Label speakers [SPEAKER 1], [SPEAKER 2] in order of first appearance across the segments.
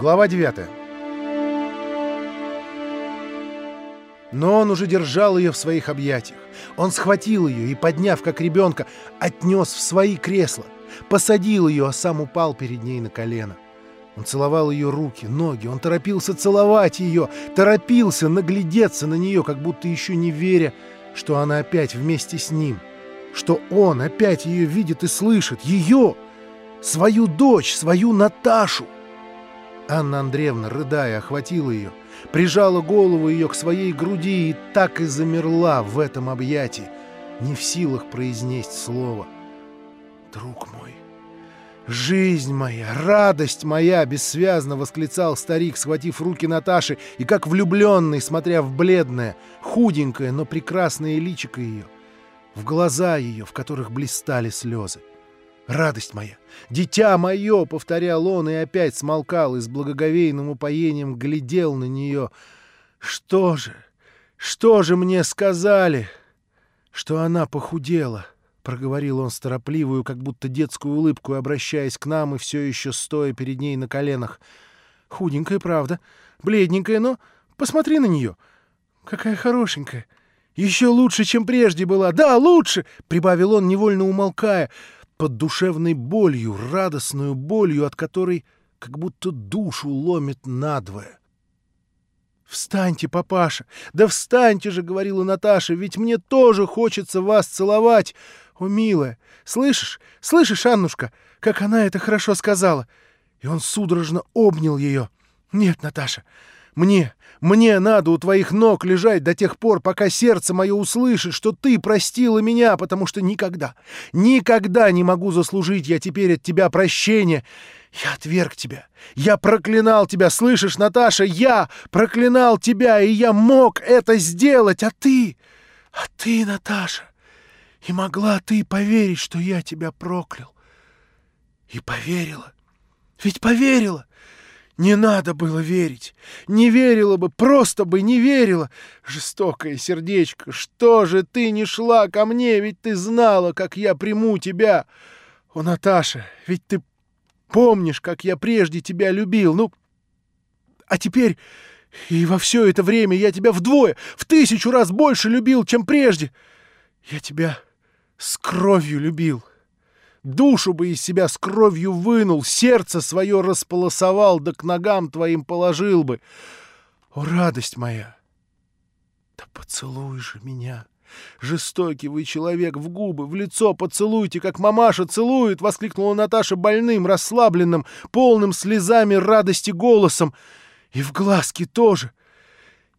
[SPEAKER 1] Глава 9. Но он уже держал ее в своих объятиях. Он схватил ее и, подняв как ребенка, отнес в свои кресла, посадил ее, а сам упал перед ней на колено. Он целовал ее руки, ноги, он торопился целовать ее, торопился наглядеться на нее, как будто еще не веря, что она опять вместе с ним, что он опять ее видит и слышит, ее, свою дочь, свою Наташу. Анна Андреевна, рыдая, охватила ее, прижала голову ее к своей груди и так и замерла в этом объятии, не в силах произнести слово. «Друг мой, жизнь моя, радость моя!» — бессвязно восклицал старик, схватив руки Наташи и, как влюбленный, смотря в бледное, худенькое, но прекрасное личико ее, в глаза ее, в которых блистали слезы. «Радость моя! Дитя мое!» — повторял он и опять смолкал и с благоговейным упоением глядел на нее. «Что же? Что же мне сказали?» «Что она похудела?» — проговорил он с торопливую, как будто детскую улыбку, обращаясь к нам и все еще стоя перед ней на коленах. «Худенькая, правда. Бледненькая, но посмотри на нее. Какая хорошенькая. Еще лучше, чем прежде была. Да, лучше!» — прибавил он, невольно умолкая — под душевной болью, радостную болью, от которой как будто душу ломит надвое. «Встаньте, папаша! Да встаньте же!» — говорила Наташа. «Ведь мне тоже хочется вас целовать! О, милая! Слышишь? Слышишь, Аннушка, как она это хорошо сказала?» И он судорожно обнял ее. «Нет, Наташа, мне, мне надо у твоих ног лежать до тех пор, пока сердце мое услышит, что ты простила меня, потому что никогда, никогда не могу заслужить я теперь от тебя прощения. Я отверг тебя. Я проклинал тебя, слышишь, Наташа? Я проклинал тебя, и я мог это сделать, а ты... А ты, Наташа, и могла ты поверить, что я тебя проклял. И поверила. Ведь поверила. Не надо было верить. Не верила бы, просто бы не верила. Жестокое сердечко, что же ты не шла ко мне, ведь ты знала, как я приму тебя. О, Наташа, ведь ты помнишь, как я прежде тебя любил. Ну, а теперь и во все это время я тебя вдвое, в тысячу раз больше любил, чем прежде. Я тебя с кровью любил. Душу бы из себя с кровью вынул, сердце свое располосовал, да к ногам твоим положил бы. О, радость моя! Да поцелуй же меня! Жестокий вы человек, в губы, в лицо поцелуйте, как мамаша целует! — воскликнула Наташа больным, расслабленным, полным слезами радости голосом. И в глазки тоже!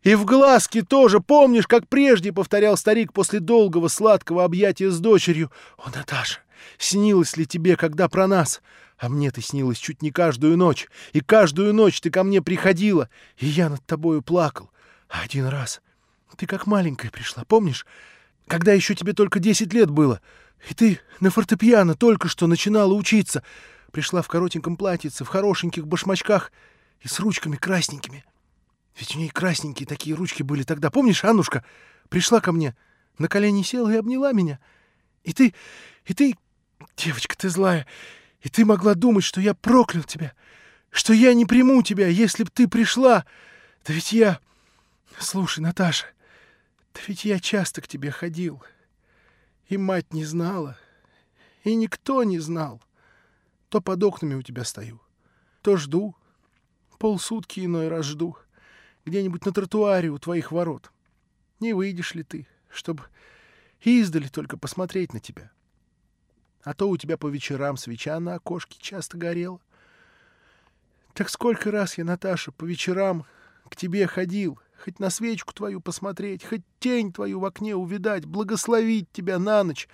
[SPEAKER 1] И в глазки тоже! Помнишь, как прежде, — повторял старик после долгого сладкого объятия с дочерью. О, Наташа! Снилось ли тебе, когда про нас? А мне ты снилась чуть не каждую ночь. И каждую ночь ты ко мне приходила, и я над тобою плакал. Один раз ты как маленькая пришла, помнишь? Когда еще тебе только десять лет было. И ты на фортепиано только что начинала учиться. Пришла в коротеньком платьице, в хорошеньких башмачках и с ручками красненькими. Ведь у ней красненькие такие ручки были тогда. Помнишь, Аннушка? Пришла ко мне, на колени села и обняла меня. И ты... и ты Девочка, ты злая, и ты могла думать, что я проклял тебя, что я не приму тебя, если б ты пришла. Да ведь я... Слушай, Наташа, да ведь я часто к тебе ходил, и мать не знала, и никто не знал. То под окнами у тебя стою, то жду, полсутки иной раз жду, где-нибудь на тротуаре у твоих ворот. Не выйдешь ли ты, чтобы издали только посмотреть на тебя?» А то у тебя по вечерам свеча на окошке часто горела. Так сколько раз я, Наташа, по вечерам к тебе ходил, хоть на свечку твою посмотреть, хоть тень твою в окне увидать, благословить тебя на ночь.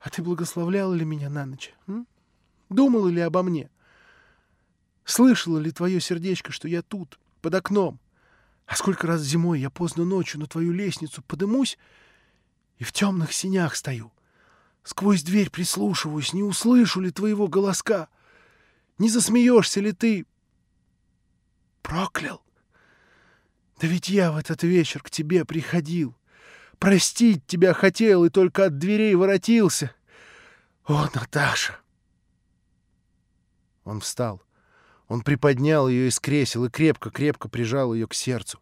[SPEAKER 1] А ты благословляла ли меня на ночь? М? Думала ли обо мне? Слышала ли твое сердечко, что я тут, под окном? А сколько раз зимой я поздно ночью на твою лестницу подымусь и в темных синях стою? Сквозь дверь прислушиваюсь, не услышу ли твоего голоска. Не засмеешься ли ты? Проклял. Да ведь я в этот вечер к тебе приходил. Простить тебя хотел и только от дверей воротился. О, Наташа! Он встал. Он приподнял ее из кресел и крепко-крепко прижал ее к сердцу.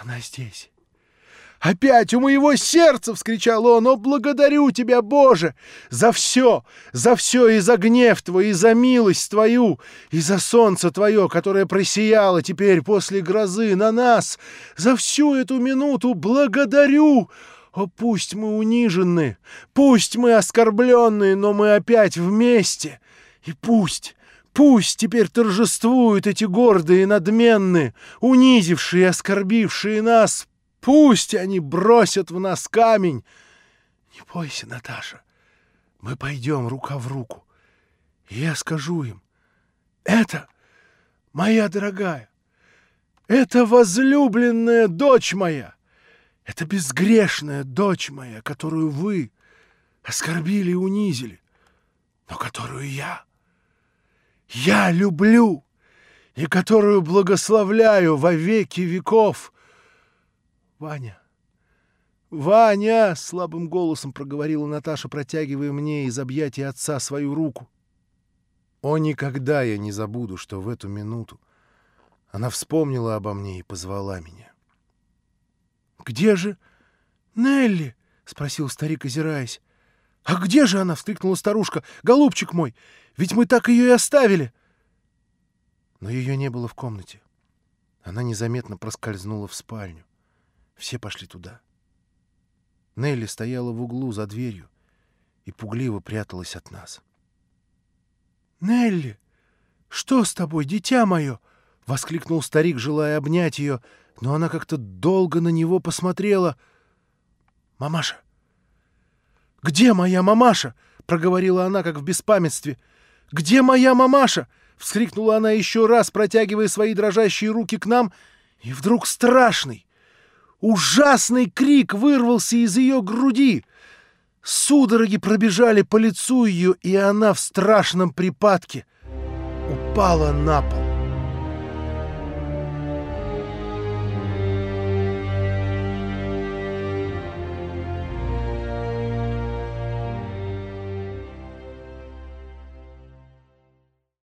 [SPEAKER 1] «Она здесь!» «Опять у моего сердца!» — вскричал он. «О, благодарю тебя, Боже! За все! За все! И за гнев твой, и за милость твою, и за солнце твое, которое просияло теперь после грозы на нас! За всю эту минуту благодарю! О, пусть мы унижены, пусть мы оскорбленные, но мы опять вместе! И пусть...» Пусть теперь торжествуют эти гордые надменные, унизившие и оскорбившие нас. Пусть они бросят в нас камень. Не бойся, Наташа, мы пойдем рука в руку. И я скажу им, это моя дорогая, это возлюбленная дочь моя, это безгрешная дочь моя, которую вы оскорбили и унизили, но которую я я люблю и которую благословляю во веки веков. Ваня, Ваня, слабым голосом проговорила Наташа, протягивая мне из объятий отца свою руку. О, никогда я не забуду, что в эту минуту она вспомнила обо мне и позвала меня. «Где же Нелли?» — спросил старик, озираясь. «А где же она?» — вскрикнула старушка. «Голубчик мой, ведь мы так ее и оставили!» Но ее не было в комнате. Она незаметно проскользнула в спальню. Все пошли туда. Нелли стояла в углу за дверью и пугливо пряталась от нас. «Нелли, что с тобой, дитя мое?» — воскликнул старик, желая обнять ее, но она как-то долго на него посмотрела. «Мамаша, «Где моя мамаша?» — проговорила она, как в беспамятстве. «Где моя мамаша?» — вскрикнула она еще раз, протягивая свои дрожащие руки к нам, и вдруг страшный, ужасный крик вырвался из ее груди. Судороги пробежали по лицу ее, и она в страшном припадке упала на пол.